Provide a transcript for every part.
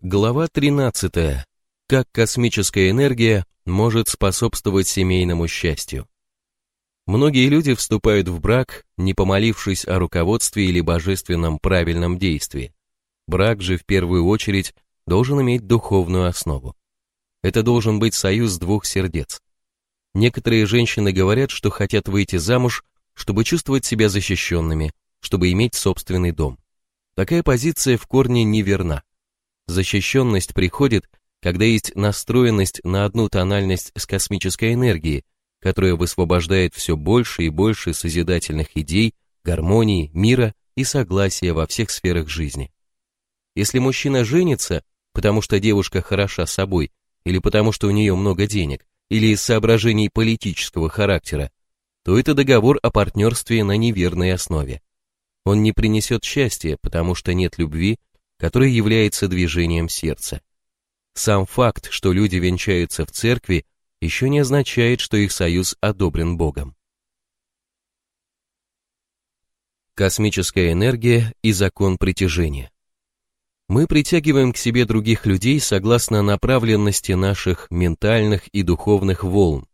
Глава 13. Как космическая энергия может способствовать семейному счастью. Многие люди вступают в брак, не помолившись о руководстве или божественном правильном действии. Брак же в первую очередь должен иметь духовную основу. Это должен быть союз двух сердец. Некоторые женщины говорят, что хотят выйти замуж, чтобы чувствовать себя защищенными, чтобы иметь собственный дом. Такая позиция в корне неверна. Защищенность приходит, когда есть настроенность на одну тональность с космической энергией, которая высвобождает все больше и больше созидательных идей, гармонии, мира и согласия во всех сферах жизни. Если мужчина женится, потому что девушка хороша собой, или потому что у нее много денег, или из соображений политического характера, то это договор о партнерстве на неверной основе. Он не принесет счастья, потому что нет любви который является движением сердца. Сам факт, что люди венчаются в церкви, еще не означает, что их союз одобрен Богом. Космическая энергия и закон притяжения. Мы притягиваем к себе других людей согласно направленности наших ментальных и духовных волн.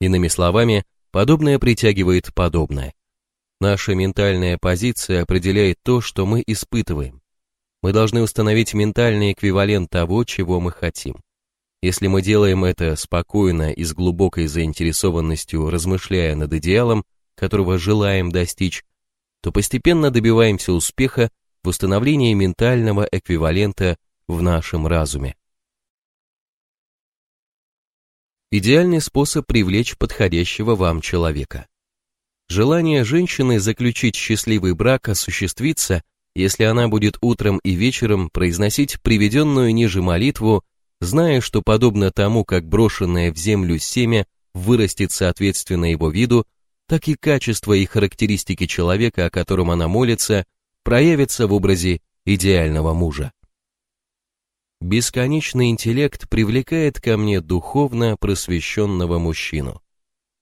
Иными словами, подобное притягивает подобное. Наша ментальная позиция определяет то, что мы испытываем. Мы должны установить ментальный эквивалент того, чего мы хотим. Если мы делаем это спокойно и с глубокой заинтересованностью, размышляя над идеалом, которого желаем достичь, то постепенно добиваемся успеха в установлении ментального эквивалента в нашем разуме. Идеальный способ привлечь подходящего вам человека. Желание женщины заключить счастливый брак осуществится, если она будет утром и вечером произносить приведенную ниже молитву, зная, что подобно тому, как брошенное в землю семя вырастет соответственно его виду, так и качество и характеристики человека, о котором она молится, проявятся в образе идеального мужа. Бесконечный интеллект привлекает ко мне духовно просвещенного мужчину.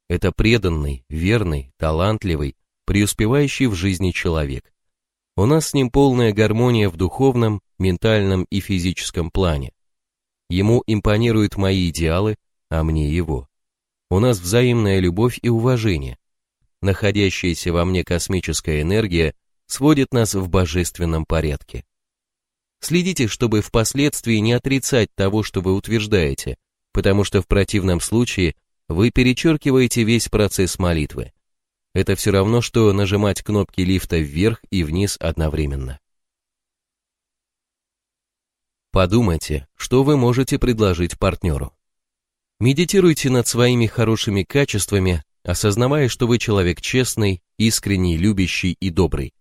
Это преданный, верный, талантливый, преуспевающий в жизни человек. У нас с ним полная гармония в духовном, ментальном и физическом плане. Ему импонируют мои идеалы, а мне его. У нас взаимная любовь и уважение. Находящаяся во мне космическая энергия сводит нас в божественном порядке. Следите, чтобы впоследствии не отрицать того, что вы утверждаете, потому что в противном случае вы перечеркиваете весь процесс молитвы. Это все равно, что нажимать кнопки лифта вверх и вниз одновременно. Подумайте, что вы можете предложить партнеру. Медитируйте над своими хорошими качествами, осознавая, что вы человек честный, искренний, любящий и добрый.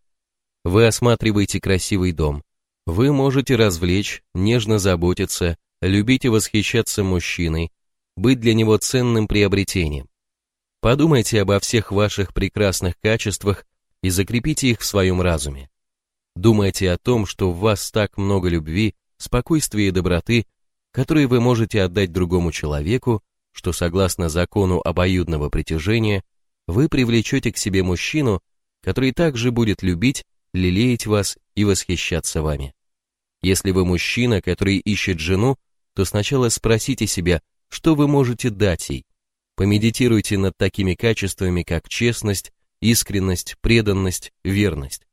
Вы осматриваете красивый дом. Вы можете развлечь, нежно заботиться, любить и восхищаться мужчиной, быть для него ценным приобретением. Подумайте обо всех ваших прекрасных качествах и закрепите их в своем разуме. Думайте о том, что в вас так много любви, спокойствия и доброты, которые вы можете отдать другому человеку, что согласно закону обоюдного притяжения, вы привлечете к себе мужчину, который также будет любить, лелеять вас и восхищаться вами. Если вы мужчина, который ищет жену, то сначала спросите себя, что вы можете дать ей, Помедитируйте над такими качествами, как честность, искренность, преданность, верность.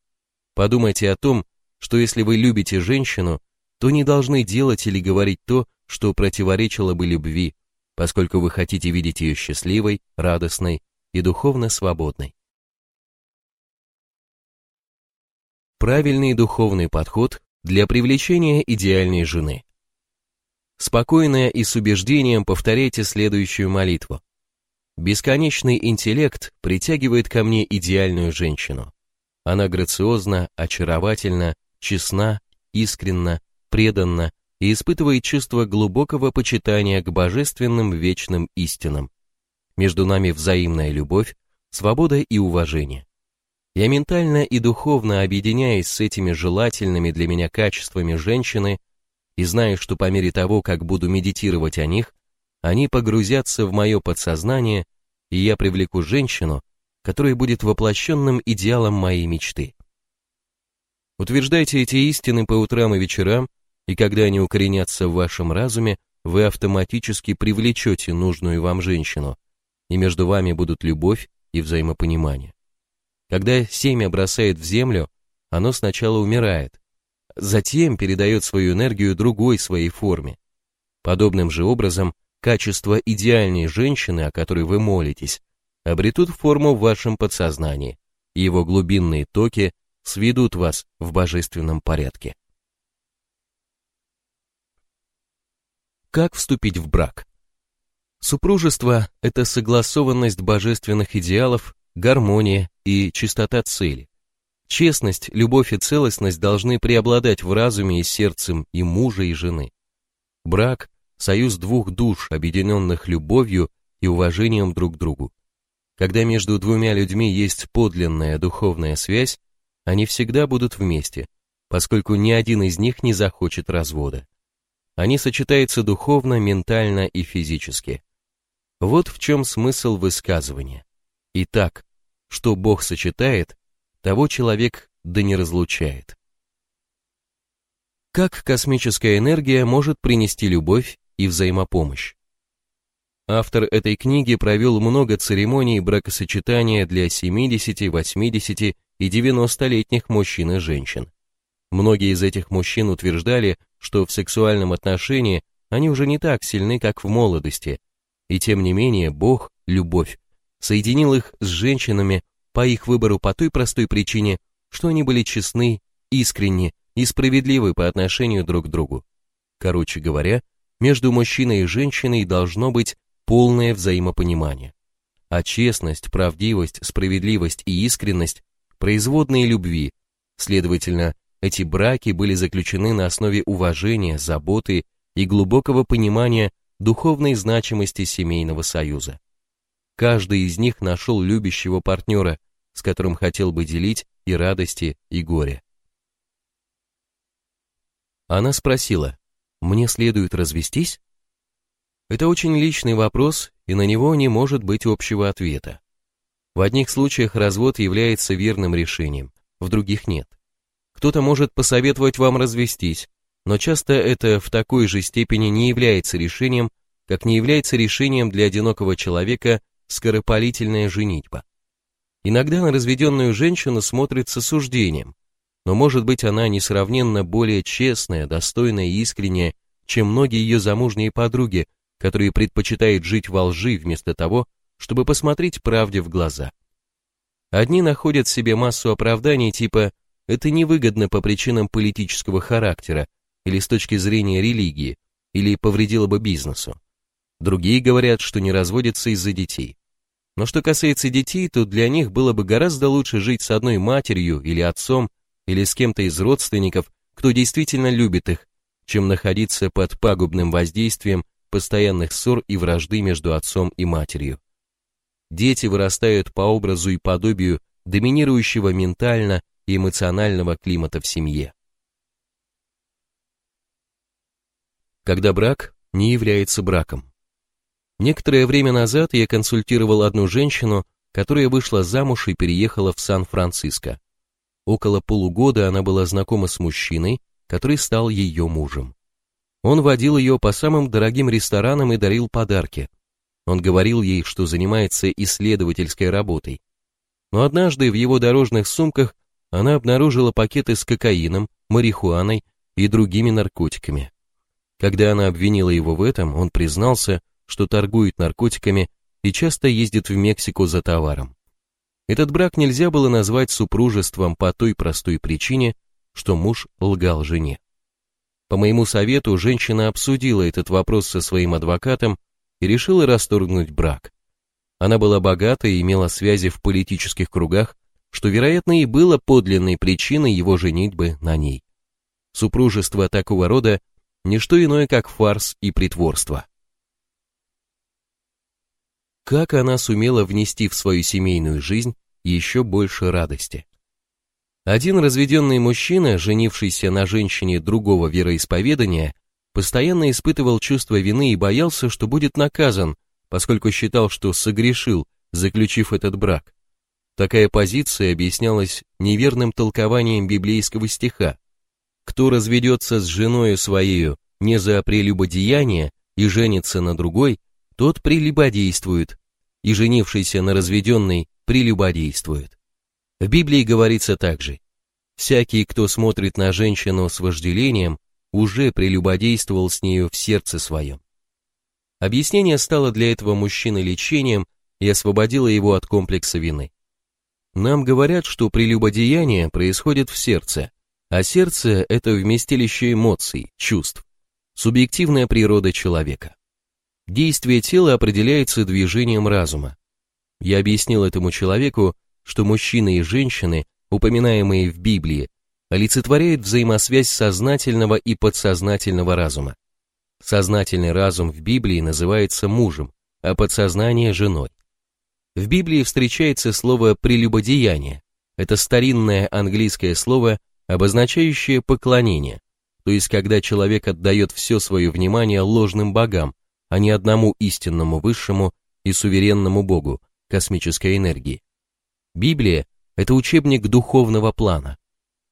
Подумайте о том, что если вы любите женщину, то не должны делать или говорить то, что противоречило бы любви, поскольку вы хотите видеть ее счастливой, радостной и духовно свободной. Правильный духовный подход для привлечения идеальной жены. Спокойно и с убеждением повторяйте следующую молитву. Бесконечный интеллект притягивает ко мне идеальную женщину. Она грациозна, очаровательна, честна, искренна, преданна и испытывает чувство глубокого почитания к божественным вечным истинам. Между нами взаимная любовь, свобода и уважение. Я ментально и духовно объединяюсь с этими желательными для меня качествами женщины и знаю, что по мере того, как буду медитировать о них, они погрузятся в мое подсознание, и я привлеку женщину, которая будет воплощенным идеалом моей мечты. Утверждайте эти истины по утрам и вечерам, и когда они укоренятся в вашем разуме, вы автоматически привлечете нужную вам женщину, и между вами будут любовь и взаимопонимание. Когда семя бросает в землю, оно сначала умирает, затем передает свою энергию другой своей форме. Подобным же образом, качество идеальной женщины, о которой вы молитесь, обретут форму в вашем подсознании, и его глубинные токи сведут вас в божественном порядке. Как вступить в брак? Супружество – это согласованность божественных идеалов, гармония и чистота цели. Честность, любовь и целостность должны преобладать в разуме и сердцем и мужа, и жены. Брак – союз двух душ, объединенных любовью и уважением друг к другу. Когда между двумя людьми есть подлинная духовная связь, они всегда будут вместе, поскольку ни один из них не захочет развода. Они сочетаются духовно, ментально и физически. Вот в чем смысл высказывания. Итак, что Бог сочетает, того человек да не разлучает. Как космическая энергия может принести любовь и взаимопомощь? Автор этой книги провел много церемоний бракосочетания для 70, 80 и 90-летних мужчин и женщин. Многие из этих мужчин утверждали, что в сексуальном отношении они уже не так сильны, как в молодости, и тем не менее Бог, любовь, соединил их с женщинами по их выбору по той простой причине, что они были честны, искренни и справедливы по отношению друг к другу. Короче говоря, между мужчиной и женщиной должно быть полное взаимопонимание. А честность, правдивость, справедливость и искренность – производные любви, следовательно, эти браки были заключены на основе уважения, заботы и глубокого понимания духовной значимости семейного союза. Каждый из них нашел любящего партнера, с которым хотел бы делить и радости, и горе. Она спросила, «Мне следует развестись?» Это очень личный вопрос, и на него не может быть общего ответа. В одних случаях развод является верным решением, в других нет. Кто-то может посоветовать вам развестись, но часто это в такой же степени не является решением, как не является решением для одинокого человека скоропалительная женитьба. Иногда на разведенную женщину смотрят с осуждением, но может быть она несравненно более честная, достойная и искренняя, чем многие ее замужние подруги, которые предпочитают жить во лжи вместо того, чтобы посмотреть правде в глаза. Одни находят себе массу оправданий типа это невыгодно по причинам политического характера или с точки зрения религии, или повредило бы бизнесу. Другие говорят, что не разводятся из-за детей. Но что касается детей, то для них было бы гораздо лучше жить с одной матерью или отцом, или с кем-то из родственников, кто действительно любит их, чем находиться под пагубным воздействием постоянных ссор и вражды между отцом и матерью. Дети вырастают по образу и подобию доминирующего ментально и эмоционального климата в семье. Когда брак не является браком. Некоторое время назад я консультировал одну женщину, которая вышла замуж и переехала в Сан-Франциско. Около полугода она была знакома с мужчиной, который стал ее мужем. Он водил ее по самым дорогим ресторанам и дарил подарки. Он говорил ей, что занимается исследовательской работой. Но однажды в его дорожных сумках она обнаружила пакеты с кокаином, марихуаной и другими наркотиками. Когда она обвинила его в этом, он признался, что торгует наркотиками и часто ездит в Мексику за товаром. Этот брак нельзя было назвать супружеством по той простой причине, что муж лгал жене. По моему совету, женщина обсудила этот вопрос со своим адвокатом и решила расторгнуть брак. Она была богата и имела связи в политических кругах, что, вероятно, и было подлинной причиной его женитьбы на ней. Супружество такого рода – не что иное, как фарс и притворство. Как она сумела внести в свою семейную жизнь еще больше радости? Один разведенный мужчина, женившийся на женщине другого вероисповедания, постоянно испытывал чувство вины и боялся, что будет наказан, поскольку считал, что согрешил, заключив этот брак. Такая позиция объяснялась неверным толкованием библейского стиха. кто разведется с женою своею не за прелюбодеяние и женится на другой, тот прелюбодействует, и женившийся на разведенной прелюбодействует. В Библии говорится также, всякий, кто смотрит на женщину с вожделением, уже прелюбодействовал с нею в сердце своем. Объяснение стало для этого мужчины лечением и освободило его от комплекса вины. Нам говорят, что прелюбодеяние происходит в сердце, а сердце – это вместилище эмоций, чувств, субъективная природа человека. Действие тела определяется движением разума. Я объяснил этому человеку, что мужчины и женщины, упоминаемые в Библии, олицетворяют взаимосвязь сознательного и подсознательного разума. Сознательный разум в Библии называется мужем, а подсознание – женой. В Библии встречается слово «прелюбодеяние». Это старинное английское слово, обозначающее поклонение, то есть когда человек отдает все свое внимание ложным богам, а не одному истинному высшему и суверенному богу, космической энергии. Библия – это учебник духовного плана.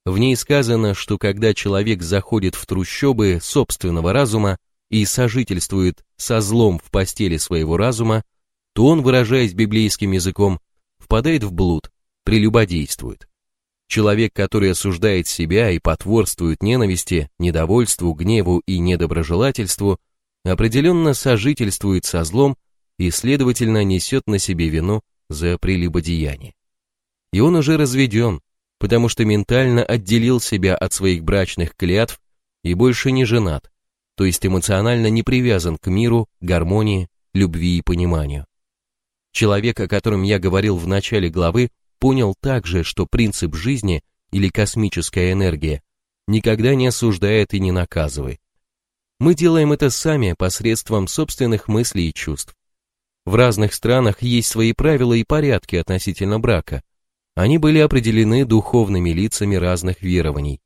В ней сказано, что когда человек заходит в трущобы собственного разума и сожительствует со злом в постели своего разума, то он, выражаясь библейским языком, впадает в блуд, прелюбодействует. Человек, который осуждает себя и потворствует ненависти, недовольству, гневу и недоброжелательству, определенно сожительствует со злом и, следовательно, несет на себе вину за прелюбодеяние. И он уже разведен, потому что ментально отделил себя от своих брачных клятв и больше не женат, то есть эмоционально не привязан к миру, гармонии, любви и пониманию. Человек, о котором я говорил в начале главы, понял также, что принцип жизни или космическая энергия никогда не осуждает и не наказывает. Мы делаем это сами посредством собственных мыслей и чувств. В разных странах есть свои правила и порядки относительно брака, они были определены духовными лицами разных верований.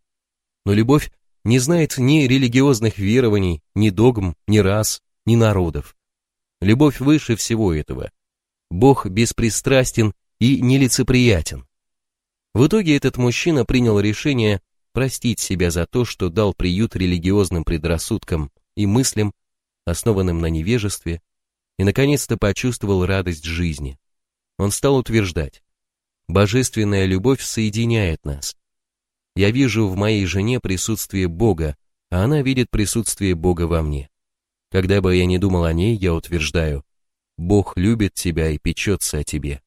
Но любовь не знает ни религиозных верований, ни догм, ни рас, ни народов. Любовь выше всего этого. Бог беспристрастен и нелицеприятен. В итоге этот мужчина принял решение простить себя за то, что дал приют религиозным предрассудкам и мыслям, основанным на невежестве, и наконец-то почувствовал радость жизни. Он стал утверждать, Божественная любовь соединяет нас. Я вижу в моей жене присутствие Бога, а она видит присутствие Бога во мне. Когда бы я ни думал о ней, я утверждаю, Бог любит тебя и печется о тебе.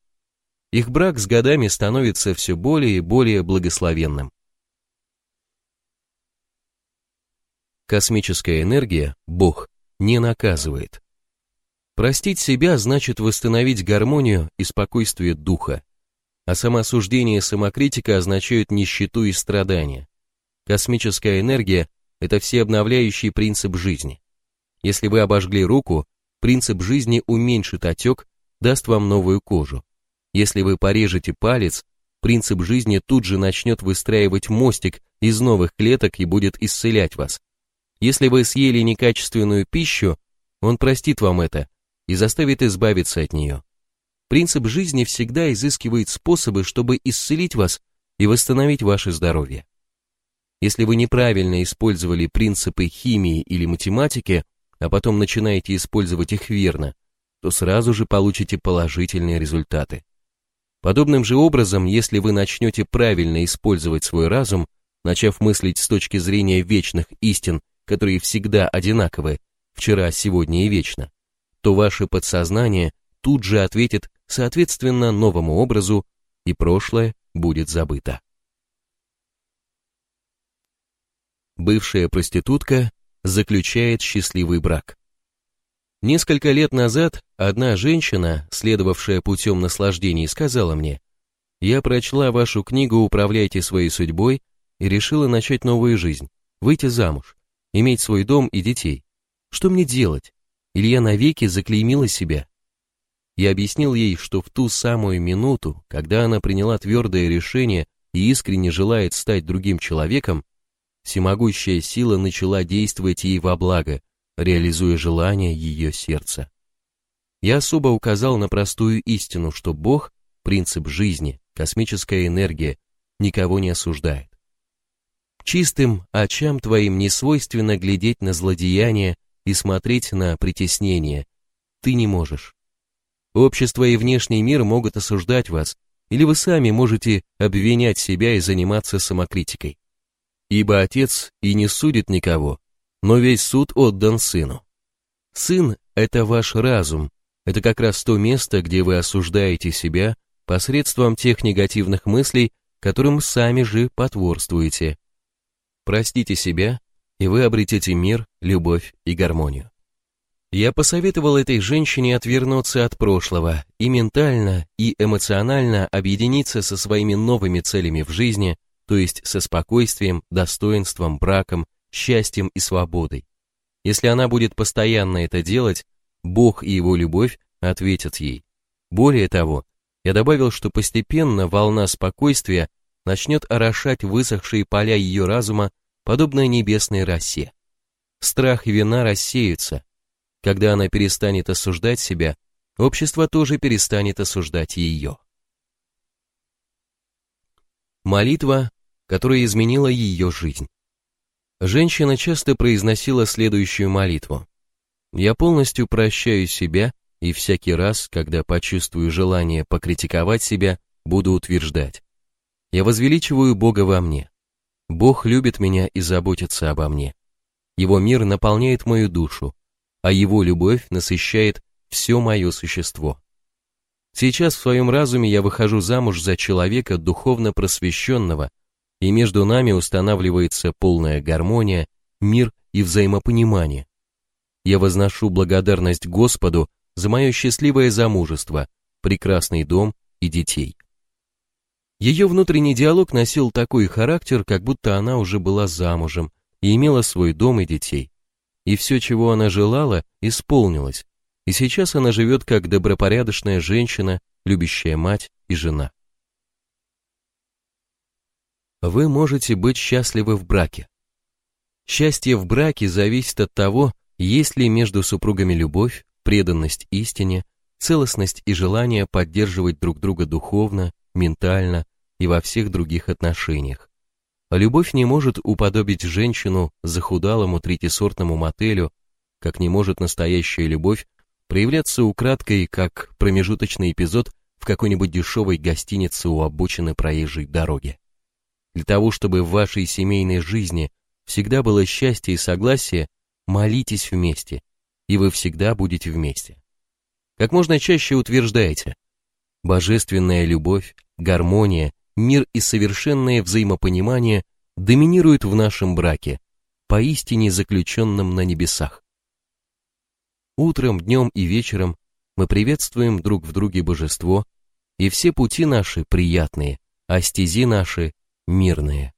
Их брак с годами становится все более и более благословенным. Космическая энергия, Бог, не наказывает. Простить себя значит восстановить гармонию и спокойствие духа а самоосуждение и самокритика означают нищету и страдания. Космическая энергия – это всеобновляющий принцип жизни. Если вы обожгли руку, принцип жизни уменьшит отек, даст вам новую кожу. Если вы порежете палец, принцип жизни тут же начнет выстраивать мостик из новых клеток и будет исцелять вас. Если вы съели некачественную пищу, он простит вам это и заставит избавиться от нее. Принцип жизни всегда изыскивает способы, чтобы исцелить вас и восстановить ваше здоровье. Если вы неправильно использовали принципы химии или математики, а потом начинаете использовать их верно, то сразу же получите положительные результаты. Подобным же образом, если вы начнете правильно использовать свой разум, начав мыслить с точки зрения вечных истин, которые всегда одинаковы, вчера, сегодня и вечно, то ваше подсознание тут же ответит соответственно новому образу, и прошлое будет забыто. Бывшая проститутка заключает счастливый брак. Несколько лет назад одна женщина, следовавшая путем наслаждений, сказала мне, «Я прочла вашу книгу «Управляйте своей судьбой» и решила начать новую жизнь, выйти замуж, иметь свой дом и детей. Что мне делать? Или я навеки заклеймила себя? Я объяснил ей, что в ту самую минуту, когда она приняла твердое решение и искренне желает стать другим человеком, всемогущая сила начала действовать ей во благо, реализуя желание ее сердца. Я особо указал на простую истину, что Бог, принцип жизни, космическая энергия, никого не осуждает. Чистым очам твоим не свойственно глядеть на злодеяния и смотреть на притеснение. Ты не можешь. Общество и внешний мир могут осуждать вас, или вы сами можете обвинять себя и заниматься самокритикой. Ибо Отец и не судит никого, но весь суд отдан Сыну. Сын – это ваш разум, это как раз то место, где вы осуждаете себя посредством тех негативных мыслей, которым сами же потворствуете. Простите себя, и вы обретете мир, любовь и гармонию. Я посоветовал этой женщине отвернуться от прошлого и ментально, и эмоционально объединиться со своими новыми целями в жизни, то есть со спокойствием, достоинством, браком, счастьем и свободой. Если она будет постоянно это делать, Бог и его любовь ответят ей. Более того, я добавил, что постепенно волна спокойствия начнет орошать высохшие поля ее разума, подобно небесной росе. Страх и вина рассеются. Когда она перестанет осуждать себя, общество тоже перестанет осуждать ее. Молитва, которая изменила ее жизнь. Женщина часто произносила следующую молитву. «Я полностью прощаю себя, и всякий раз, когда почувствую желание покритиковать себя, буду утверждать. Я возвеличиваю Бога во мне. Бог любит меня и заботится обо мне. Его мир наполняет мою душу, а Его любовь насыщает все мое существо. Сейчас в своем разуме я выхожу замуж за человека духовно просвещенного, и между нами устанавливается полная гармония, мир и взаимопонимание. Я возношу благодарность Господу за мое счастливое замужество, прекрасный дом и детей. Ее внутренний диалог носил такой характер, как будто она уже была замужем и имела свой дом и детей. И все, чего она желала, исполнилось, и сейчас она живет как добропорядочная женщина, любящая мать и жена. Вы можете быть счастливы в браке. Счастье в браке зависит от того, есть ли между супругами любовь, преданность истине, целостность и желание поддерживать друг друга духовно, ментально и во всех других отношениях. Любовь не может уподобить женщину захудалому третисортному мотелю, как не может настоящая любовь проявляться украдкой, как промежуточный эпизод в какой-нибудь дешевой гостинице у обочины проезжей дороги. Для того, чтобы в вашей семейной жизни всегда было счастье и согласие, молитесь вместе, и вы всегда будете вместе. Как можно чаще утверждайте, божественная любовь, гармония, мир и совершенное взаимопонимание доминируют в нашем браке, поистине заключенном на небесах. Утром, днем и вечером мы приветствуем друг в друге божество, и все пути наши приятные, а стези наши мирные.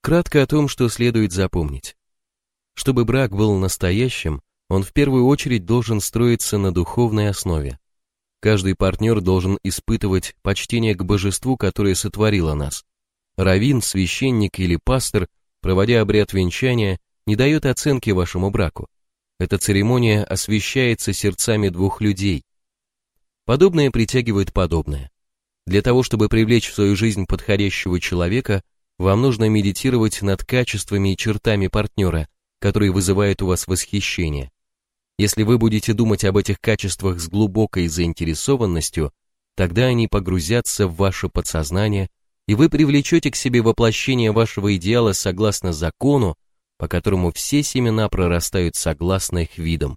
Кратко о том, что следует запомнить. Чтобы брак был настоящим, он в первую очередь должен строиться на духовной основе. Каждый партнер должен испытывать почтение к божеству, которое сотворило нас. Равин, священник или пастор, проводя обряд венчания, не дает оценки вашему браку. Эта церемония освещается сердцами двух людей. Подобное притягивает подобное. Для того, чтобы привлечь в свою жизнь подходящего человека, вам нужно медитировать над качествами и чертами партнера, которые вызывают у вас восхищение. Если вы будете думать об этих качествах с глубокой заинтересованностью, тогда они погрузятся в ваше подсознание, и вы привлечете к себе воплощение вашего идеала согласно закону, по которому все семена прорастают согласно их видам.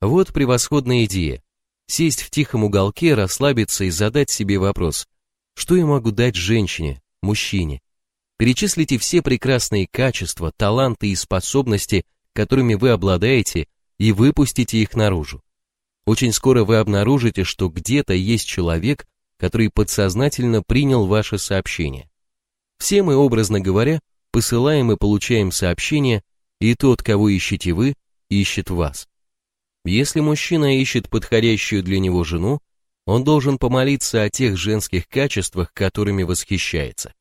Вот превосходная идея. Сесть в тихом уголке, расслабиться и задать себе вопрос, что я могу дать женщине, мужчине, Перечислите все прекрасные качества, таланты и способности, которыми вы обладаете, и выпустите их наружу. Очень скоро вы обнаружите, что где-то есть человек, который подсознательно принял ваше сообщение. Все мы, образно говоря, посылаем и получаем сообщения, и тот, кого ищете вы, ищет вас. Если мужчина ищет подходящую для него жену, он должен помолиться о тех женских качествах, которыми восхищается.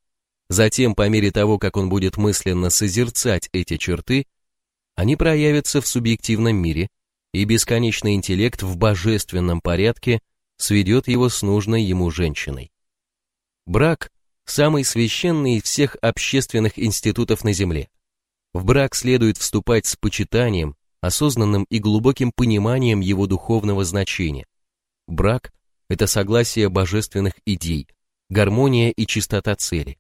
Затем, по мере того, как он будет мысленно созерцать эти черты, они проявятся в субъективном мире, и бесконечный интеллект в божественном порядке сведет его с нужной ему женщиной. Брак – самый священный из всех общественных институтов на Земле. В брак следует вступать с почитанием, осознанным и глубоким пониманием его духовного значения. Брак – это согласие божественных идей, гармония и чистота цели.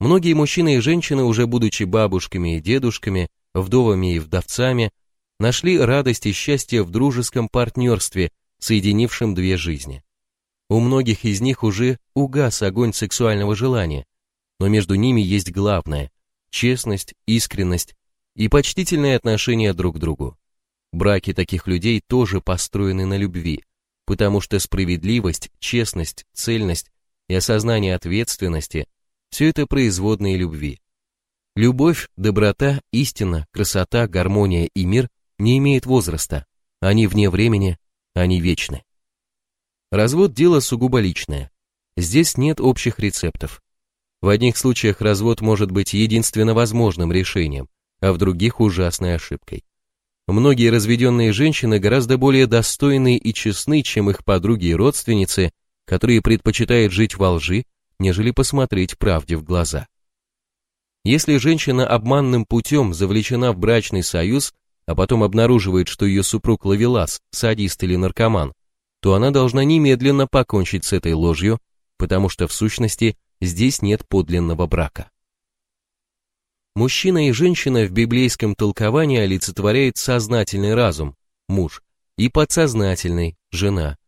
Многие мужчины и женщины, уже будучи бабушками и дедушками, вдовами и вдовцами, нашли радость и счастье в дружеском партнерстве, соединившем две жизни. У многих из них уже угас огонь сексуального желания, но между ними есть главное – честность, искренность и почтительное отношение друг к другу. Браки таких людей тоже построены на любви, потому что справедливость, честность, цельность и осознание ответственности – все это производные любви. Любовь, доброта, истина, красота, гармония и мир не имеют возраста, они вне времени, они вечны. Развод – дело сугубо личное. Здесь нет общих рецептов. В одних случаях развод может быть единственно возможным решением, а в других – ужасной ошибкой. Многие разведенные женщины гораздо более достойны и честны, чем их подруги и родственницы, которые предпочитают жить во лжи, нежели посмотреть правде в глаза. Если женщина обманным путем завлечена в брачный союз, а потом обнаруживает, что ее супруг ловелас, садист или наркоман, то она должна немедленно покончить с этой ложью, потому что в сущности здесь нет подлинного брака. Мужчина и женщина в библейском толковании олицетворяет сознательный разум, муж, и подсознательный, жена.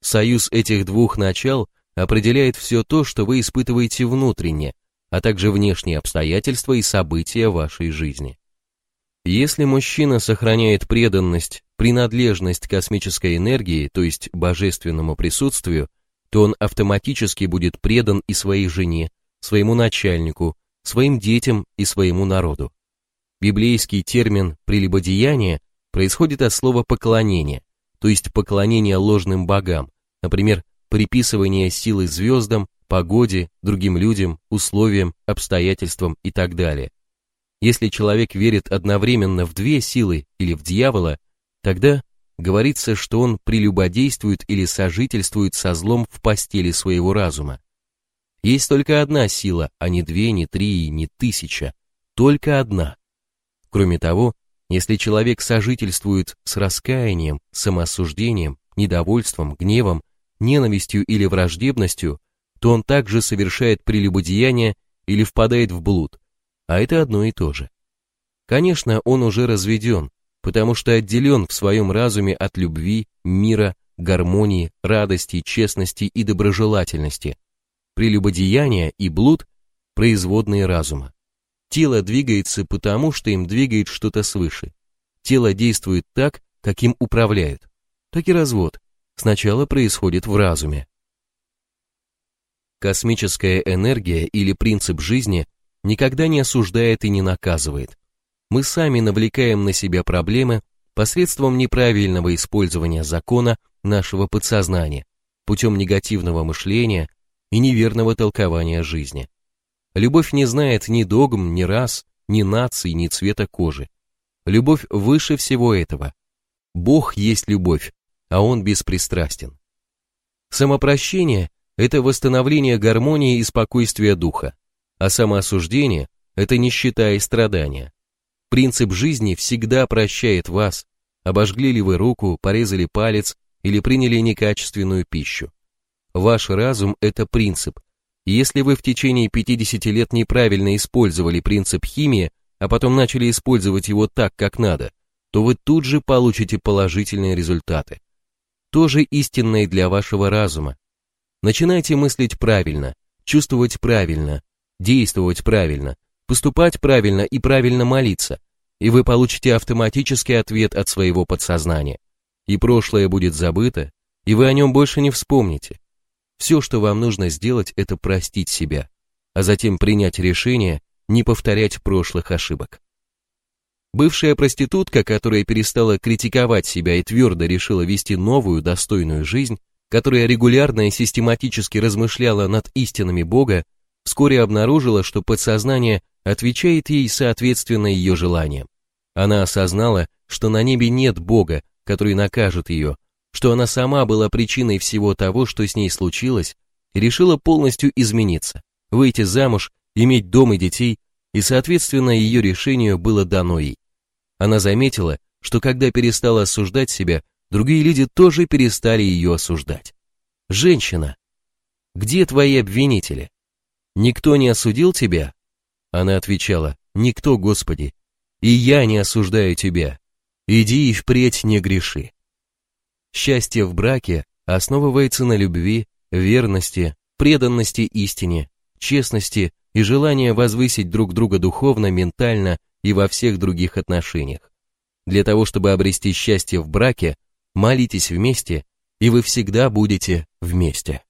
Союз этих двух начал определяет все то, что вы испытываете внутренне, а также внешние обстоятельства и события вашей жизни. Если мужчина сохраняет преданность, принадлежность космической энергии, то есть божественному присутствию, то он автоматически будет предан и своей жене, своему начальнику, своим детям и своему народу. Библейский термин «прелюбодеяние» происходит от слова «поклонение», то есть поклонение ложным богам, например, приписывание силы звездам, погоде, другим людям, условиям, обстоятельствам и так далее. Если человек верит одновременно в две силы или в дьявола, тогда говорится, что он прелюбодействует или сожительствует со злом в постели своего разума. Есть только одна сила, а не две, не три, не тысяча, только одна. Кроме того, если человек сожительствует с раскаянием, самоосуждением, недовольством, гневом, ненавистью или враждебностью, то он также совершает прелюбодеяние или впадает в блуд, а это одно и то же. Конечно, он уже разведен, потому что отделен в своем разуме от любви, мира, гармонии, радости, честности и доброжелательности. Прелюбодеяние и блуд – производные разума. Тело двигается потому, что им двигает что-то свыше. Тело действует так, как им управляют. Так и развод. Сначала происходит в разуме. Космическая энергия или принцип жизни никогда не осуждает и не наказывает. Мы сами навлекаем на себя проблемы посредством неправильного использования закона нашего подсознания, путем негативного мышления и неверного толкования жизни. Любовь не знает ни догм, ни рас, ни наций, ни цвета кожи. Любовь выше всего этого. Бог есть любовь, а Он беспристрастен. Самопрощение – это восстановление гармонии и спокойствия духа а самоосуждение – это нищета и страдания. Принцип жизни всегда прощает вас, обожгли ли вы руку, порезали палец или приняли некачественную пищу. Ваш разум – это принцип. Если вы в течение 50 лет неправильно использовали принцип химии, а потом начали использовать его так, как надо, то вы тут же получите положительные результаты. Тоже истинное для вашего разума. Начинайте мыслить правильно, чувствовать правильно, действовать правильно, поступать правильно и правильно молиться, и вы получите автоматический ответ от своего подсознания. И прошлое будет забыто, и вы о нем больше не вспомните. Все, что вам нужно сделать, это простить себя, а затем принять решение не повторять прошлых ошибок. Бывшая проститутка, которая перестала критиковать себя и твердо решила вести новую достойную жизнь, которая регулярно и систематически размышляла над истинами Бога, вскоре обнаружила, что подсознание отвечает ей соответственно ее желаниям. Она осознала, что на небе нет Бога, который накажет ее, что она сама была причиной всего того, что с ней случилось, и решила полностью измениться, выйти замуж, иметь дом и детей, и, соответственно, ее решению было дано ей. Она заметила, что когда перестала осуждать себя, другие люди тоже перестали ее осуждать. Женщина, где твои обвинители? Никто не осудил тебя? Она отвечала, никто, Господи, и я не осуждаю тебя. Иди и впредь не греши. Счастье в браке основывается на любви, верности, преданности истине, честности и желании возвысить друг друга духовно, ментально и во всех других отношениях. Для того, чтобы обрести счастье в браке, молитесь вместе, и вы всегда будете вместе.